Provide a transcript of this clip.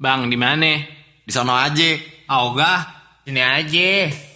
Bang, di mana? Di sono aja. Ah, ogah, sini aja. Udah di sini aja.